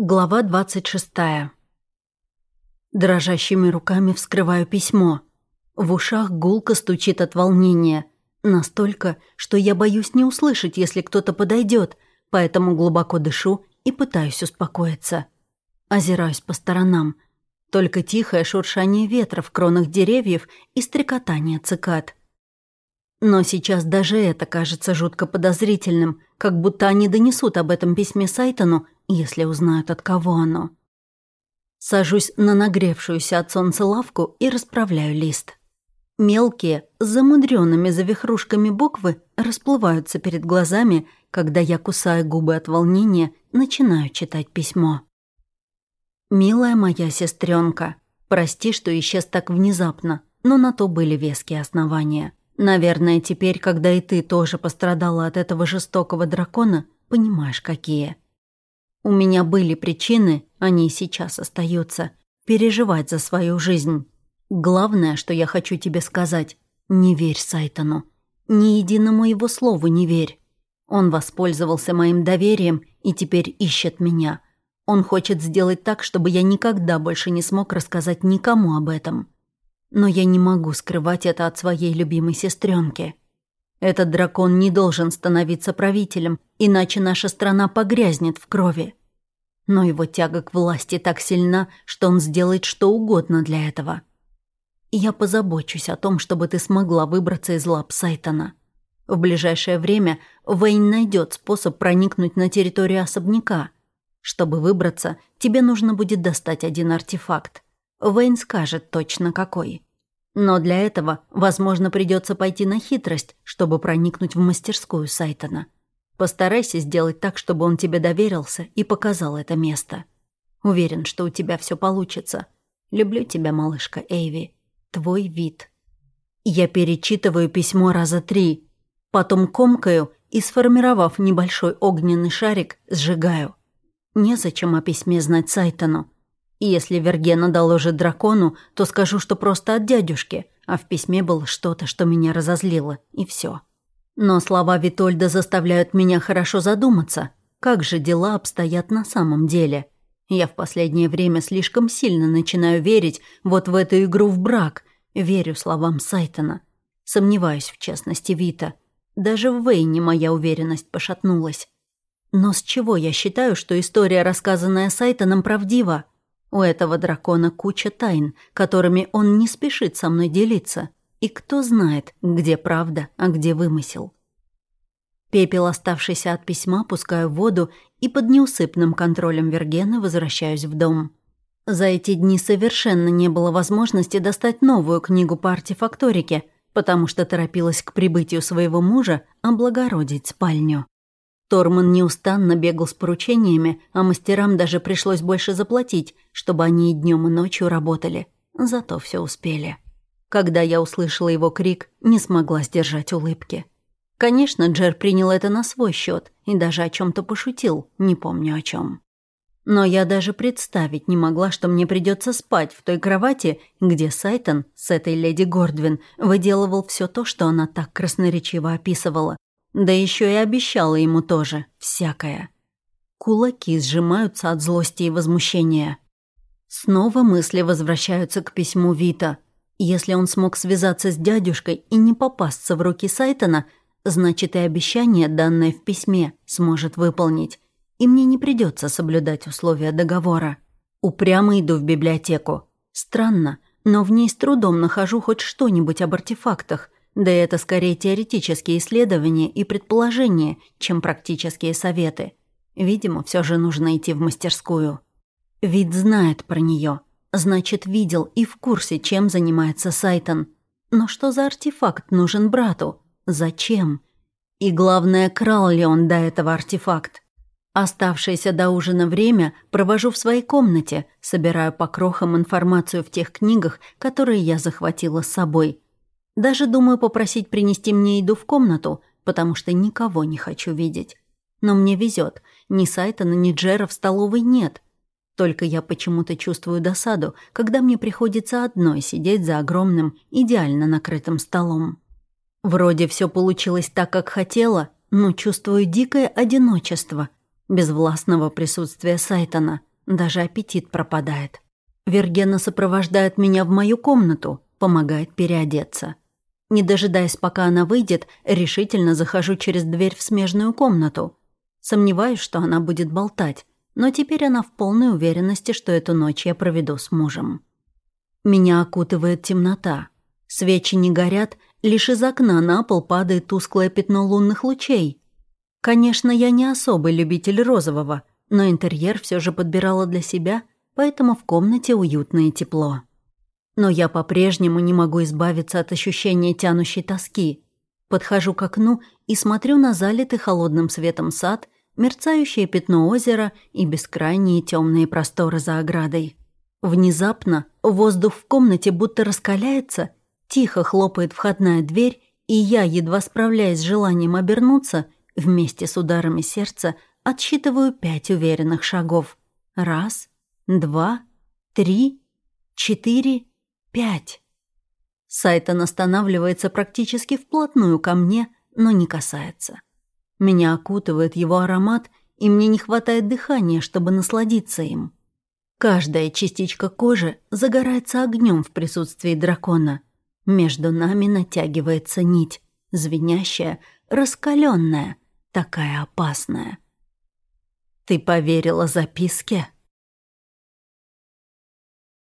Глава 26. Дрожащими руками вскрываю письмо. В ушах гулко стучит от волнения. Настолько, что я боюсь не услышать, если кто-то подойдет, поэтому глубоко дышу и пытаюсь успокоиться. Озираюсь по сторонам. Только тихое шуршание ветра в кронах деревьев и стрекотание цикад. Но сейчас даже это кажется жутко подозрительным, как будто они донесут об этом письме Сайтону если узнают, от кого оно. Сажусь на нагревшуюся от солнца лавку и расправляю лист. Мелкие, замудренными завихрушками буквы расплываются перед глазами, когда я, кусая губы от волнения, начинаю читать письмо. «Милая моя сестренка, прости, что исчез так внезапно, но на то были веские основания. Наверное, теперь, когда и ты тоже пострадала от этого жестокого дракона, понимаешь, какие. У меня были причины, они сейчас остаются, переживать за свою жизнь. Главное, что я хочу тебе сказать, не верь Сайтону. Ни единому его слову не верь. Он воспользовался моим доверием и теперь ищет меня. Он хочет сделать так, чтобы я никогда больше не смог рассказать никому об этом. Но я не могу скрывать это от своей любимой сестренки. Этот дракон не должен становиться правителем, иначе наша страна погрязнет в крови. Но его тяга к власти так сильна, что он сделает что угодно для этого. я позабочусь о том, чтобы ты смогла выбраться из лап Сайтона. В ближайшее время Вейн найдет способ проникнуть на территорию особняка. Чтобы выбраться, тебе нужно будет достать один артефакт. Вейн скажет точно какой. Но для этого, возможно, придется пойти на хитрость, чтобы проникнуть в мастерскую Сайтона. Постарайся сделать так, чтобы он тебе доверился и показал это место. Уверен, что у тебя все получится. Люблю тебя, малышка Эйви. Твой вид. Я перечитываю письмо раза три, потом комкаю и, сформировав небольшой огненный шарик, сжигаю. Незачем о письме знать Сайтону. И если Вергена доложит дракону, то скажу, что просто от дядюшки, а в письме было что-то, что меня разозлило, и все. Но слова Витольда заставляют меня хорошо задуматься, как же дела обстоят на самом деле. Я в последнее время слишком сильно начинаю верить вот в эту игру в брак, верю словам Сайтона. Сомневаюсь в честности Вита. Даже в Вейне моя уверенность пошатнулась. Но с чего я считаю, что история, рассказанная Сайтоном, правдива? У этого дракона куча тайн, которыми он не спешит со мной делиться. И кто знает, где правда, а где вымысел. Пепел, оставшийся от письма, пускаю в воду и под неусыпным контролем Вергена возвращаюсь в дом. За эти дни совершенно не было возможности достать новую книгу по артефакторике, потому что торопилась к прибытию своего мужа облагородить спальню. Торман неустанно бегал с поручениями, а мастерам даже пришлось больше заплатить, чтобы они и днем, и ночью работали. Зато все успели. Когда я услышала его крик, не смогла сдержать улыбки. Конечно, Джер принял это на свой счет и даже о чем то пошутил, не помню о чем. Но я даже представить не могла, что мне придется спать в той кровати, где Сайтон с этой леди Гордвин выделывал все то, что она так красноречиво описывала, да еще и обещала ему тоже всякое. Кулаки сжимаются от злости и возмущения. Снова мысли возвращаются к письму Вита. Если он смог связаться с дядюшкой и не попасться в руки Сайтона, значит и обещание, данное в письме, сможет выполнить. И мне не придется соблюдать условия договора. Упрямо иду в библиотеку. Странно, но в ней с трудом нахожу хоть что-нибудь об артефактах – да это скорее теоретические исследования и предположения, чем практические советы. Видимо, все же нужно идти в мастерскую. Вид знает про нее, значит, видел и в курсе, чем занимается Сайтон. Но что за артефакт нужен брату? Зачем? И главное, крал ли он до этого артефакт? Оставшееся до ужина время провожу в своей комнате, собираю по крохам информацию в тех книгах, которые я захватила с собой – даже думаю попросить принести мне еду в комнату, потому что никого не хочу видеть. Но мне везет, ни Сайтона, ни Джера в столовой нет. Только я почему-то чувствую досаду, когда мне приходится одной сидеть за огромным, идеально накрытым столом. Вроде все получилось так, как хотела, но чувствую дикое одиночество, безвластного присутствия Сайтона. Даже аппетит пропадает. Вергена сопровождает меня в мою комнату, помогает переодеться. Не дожидаясь, пока она выйдет, решительно захожу через дверь в смежную комнату. Сомневаюсь, что она будет болтать, но теперь она в полной уверенности, что эту ночь я проведу с мужем. Меня окутывает темнота. Свечи не горят, лишь из окна на пол падает тусклое пятно лунных лучей. Конечно, я не особый любитель розового, но интерьер все же подбирала для себя — поэтому в комнате уютно и тепло. Но я по-прежнему не могу избавиться от ощущения тянущей тоски. Подхожу к окну и смотрю на залитый холодным светом сад, мерцающее пятно озера и бескрайние темные просторы за оградой. Внезапно воздух в комнате будто раскаляется, тихо хлопает входная дверь, и я, едва справляясь с желанием обернуться, вместе с ударами сердца отсчитываю пять уверенных шагов. Раз, два, три, четыре, пять. Сайтон останавливается практически вплотную ко мне, но не касается. Меня окутывает его аромат, и мне не хватает дыхания, чтобы насладиться им. Каждая частичка кожи загорается огнем в присутствии дракона. Между нами натягивается нить, звенящая, раскаленная, такая опасная. «Ты поверила записке?»